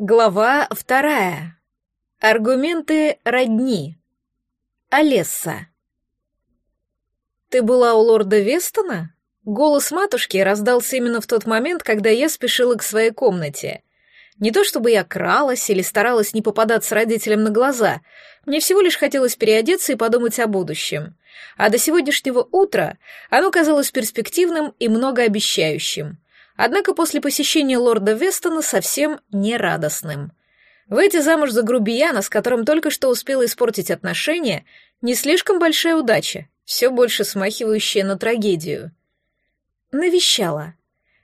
Глава вторая. Аргументы родни. Олесса. «Ты была у лорда Вестона?» Голос матушки раздался именно в тот момент, когда я спешила к своей комнате. Не то чтобы я кралась или старалась не попадаться родителям на глаза, мне всего лишь хотелось переодеться и подумать о будущем. А до сегодняшнего утра оно казалось перспективным и многообещающим — Однако после посещения лорда Вестона совсем не радостным. Выйти замуж за грубияна, с которым только что успела испортить отношения, не слишком большая удача, все больше смахивающая на трагедию. Навещала.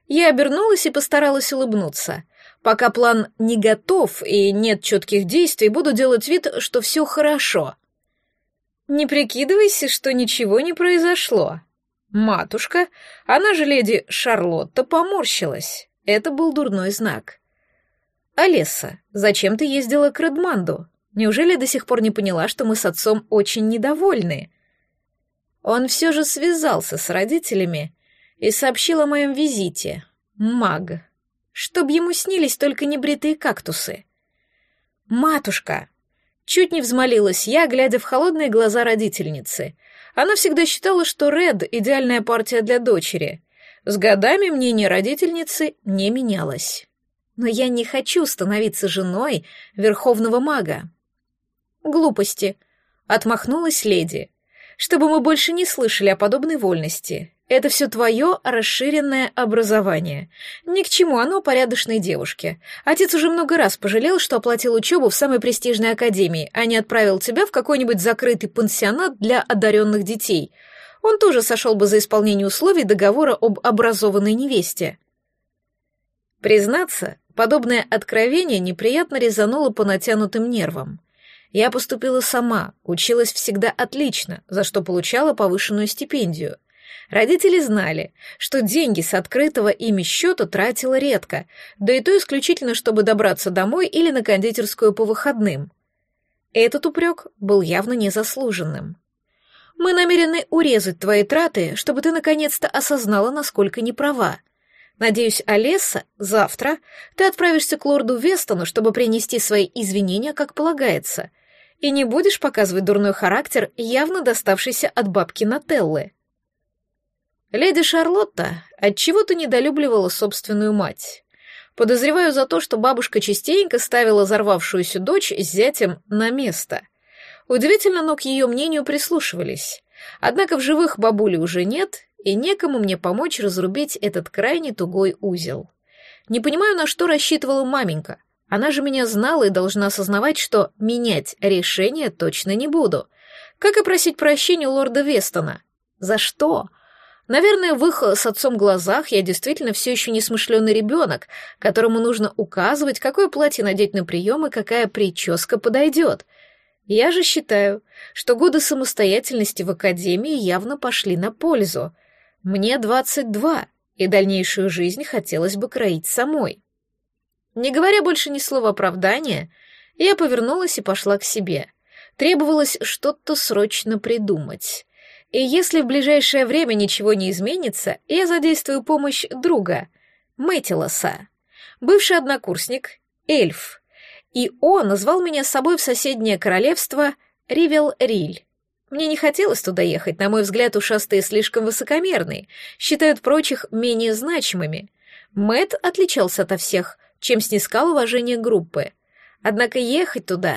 Я обернулась и постаралась улыбнуться. Пока план не готов и нет четких действий, буду делать вид, что все хорошо. Не прикидывайся, что ничего не произошло. Матушка, она же леди Шарлотта, поморщилась. Это был дурной знак. «Алесса, зачем ты ездила к Редманду? Неужели до сих пор не поняла, что мы с отцом очень недовольны?» Он все же связался с родителями и сообщил о моем визите. Маг. Чтоб ему снились только небритые кактусы. «Матушка!» Чуть не взмолилась я, глядя в холодные глаза родительницы. Она всегда считала, что Ред — идеальная партия для дочери. С годами мнение родительницы не менялось. Но я не хочу становиться женой верховного мага. Глупости. Отмахнулась леди. Чтобы мы больше не слышали о подобной вольности. Это все твое расширенное образование. Ни к чему оно порядочной девушке. Отец уже много раз пожалел, что оплатил учебу в самой престижной академии, а не отправил тебя в какой-нибудь закрытый пансионат для одаренных детей. Он тоже сошел бы за исполнение условий договора об образованной невесте. Признаться, подобное откровение неприятно резануло по натянутым нервам. Я поступила сама, училась всегда отлично, за что получала повышенную стипендию. Родители знали, что деньги с открытого ими счета тратила редко, да и то исключительно, чтобы добраться домой или на кондитерскую по выходным. Этот упрек был явно незаслуженным. «Мы намерены урезать твои траты, чтобы ты наконец-то осознала, насколько неправа. Надеюсь, Олеса, завтра ты отправишься к лорду Вестону, чтобы принести свои извинения, как полагается, и не будешь показывать дурной характер, явно доставшийся от бабки Нателлы». Леди Шарлотта отчего-то недолюбливала собственную мать. Подозреваю за то, что бабушка частенько ставила взорвавшуюся дочь с зятем на место. Удивительно, но к ее мнению прислушивались. Однако в живых бабули уже нет, и некому мне помочь разрубить этот крайне тугой узел. Не понимаю, на что рассчитывала маменька. Она же меня знала и должна осознавать, что менять решение точно не буду. Как и просить прощения у лорда Вестона. За что? — Наверное, в их с отцом глазах я действительно все еще несмышленый ребенок, которому нужно указывать, какое платье надеть на прием и какая прическа подойдет. Я же считаю, что годы самостоятельности в академии явно пошли на пользу. Мне 22, и дальнейшую жизнь хотелось бы кроить самой. Не говоря больше ни слова оправдания, я повернулась и пошла к себе. Требовалось что-то срочно придумать. И если в ближайшее время ничего не изменится, я задействую помощь друга, Мэтилоса, бывший однокурсник, эльф. И он назвал меня с собой в соседнее королевство Ривел-Риль. Мне не хотелось туда ехать, на мой взгляд, ушастые слишком высокомерные, считают прочих менее значимыми. Мэт отличался ото всех, чем снискал уважение группы. Однако ехать туда...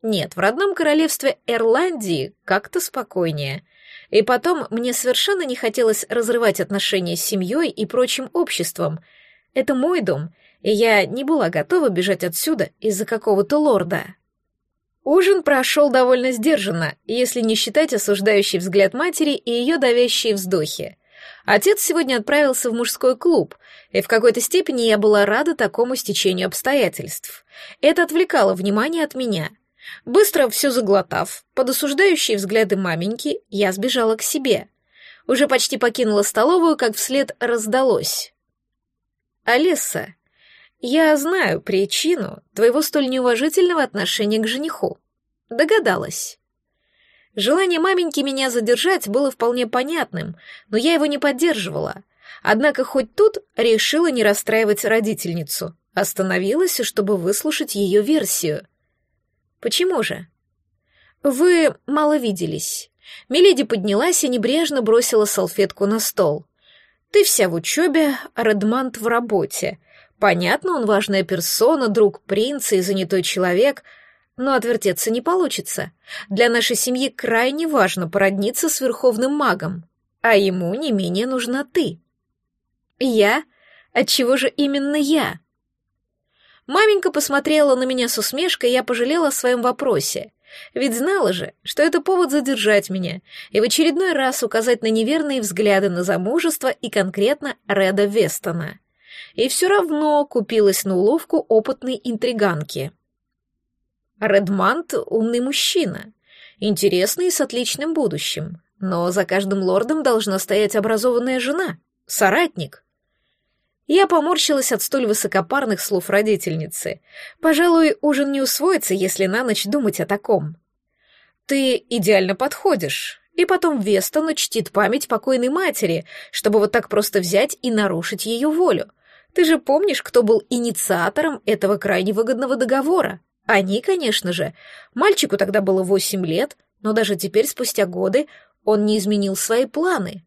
Нет, в родном королевстве Ирландии как-то спокойнее — и потом мне совершенно не хотелось разрывать отношения с семьей и прочим обществом. Это мой дом, и я не была готова бежать отсюда из-за какого-то лорда. Ужин прошел довольно сдержанно, если не считать осуждающий взгляд матери и ее давящие вздохи. Отец сегодня отправился в мужской клуб, и в какой-то степени я была рада такому стечению обстоятельств. Это отвлекало внимание от меня — Быстро все заглотав, под осуждающие взгляды маменьки, я сбежала к себе. Уже почти покинула столовую, как вслед раздалось. «Алиса, я знаю причину твоего столь неуважительного отношения к жениху. Догадалась». Желание маменьки меня задержать было вполне понятным, но я его не поддерживала. Однако хоть тут решила не расстраивать родительницу. Остановилась, чтобы выслушать ее версию. Почему же? Вы мало виделись. Миледи поднялась и небрежно бросила салфетку на стол. Ты вся в учебе, Редмант в работе. Понятно, он важная персона, друг принца и занятой человек, но отвертеться не получится. Для нашей семьи крайне важно породниться с верховным магом, а ему не менее нужна ты. Я? Отчего же именно я? Маменька посмотрела на меня с усмешкой, и я пожалела о своем вопросе. Ведь знала же, что это повод задержать меня и в очередной раз указать на неверные взгляды на замужество и конкретно Реда Вестона. И все равно купилась на уловку опытной интриганки. Редмант — умный мужчина, интересный и с отличным будущим, но за каждым лордом должна стоять образованная жена, соратник. Я поморщилась от столь высокопарных слов родительницы. Пожалуй, ужин не усвоится, если на ночь думать о таком. Ты идеально подходишь. И потом Вестон чтит память покойной матери, чтобы вот так просто взять и нарушить ее волю. Ты же помнишь, кто был инициатором этого крайне выгодного договора? Они, конечно же. Мальчику тогда было восемь лет, но даже теперь, спустя годы, он не изменил свои планы.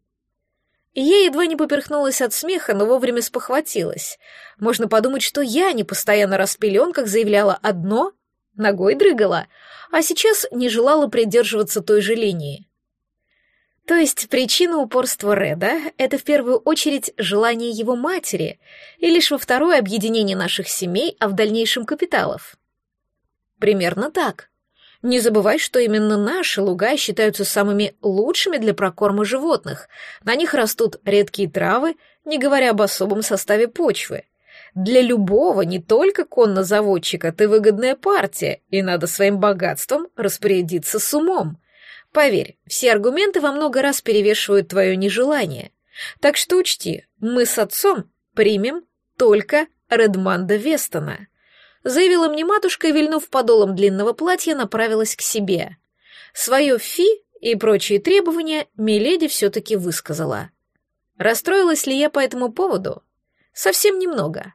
Я едва не поперхнулась от смеха, но вовремя спохватилась. Можно подумать, что я не постоянно раз в пеленках заявляла одно, ногой дрыгала, а сейчас не желала придерживаться той же линии. То есть причина упорства Реда — это в первую очередь желание его матери, и лишь во второе объединение наших семей, а в дальнейшем капиталов. Примерно так. Не забывай, что именно наши луга считаются самыми лучшими для прокорма животных. На них растут редкие травы, не говоря об особом составе почвы. Для любого, не только коннозаводчика, ты выгодная партия, и надо своим богатством распорядиться с умом. Поверь, все аргументы во много раз перевешивают твое нежелание. Так что учти, мы с отцом примем только Редманда Вестона заявила мне матушка и, вильнув подолом длинного платья, направилась к себе. Свое фи и прочие требования Миледи все-таки высказала. Расстроилась ли я по этому поводу? Совсем немного.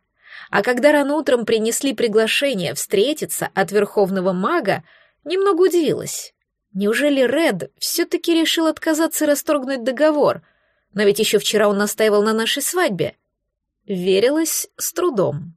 А когда рано утром принесли приглашение встретиться от верховного мага, немного удивилась. Неужели Ред все-таки решил отказаться расторгнуть договор? Но ведь еще вчера он настаивал на нашей свадьбе. Верилась с трудом.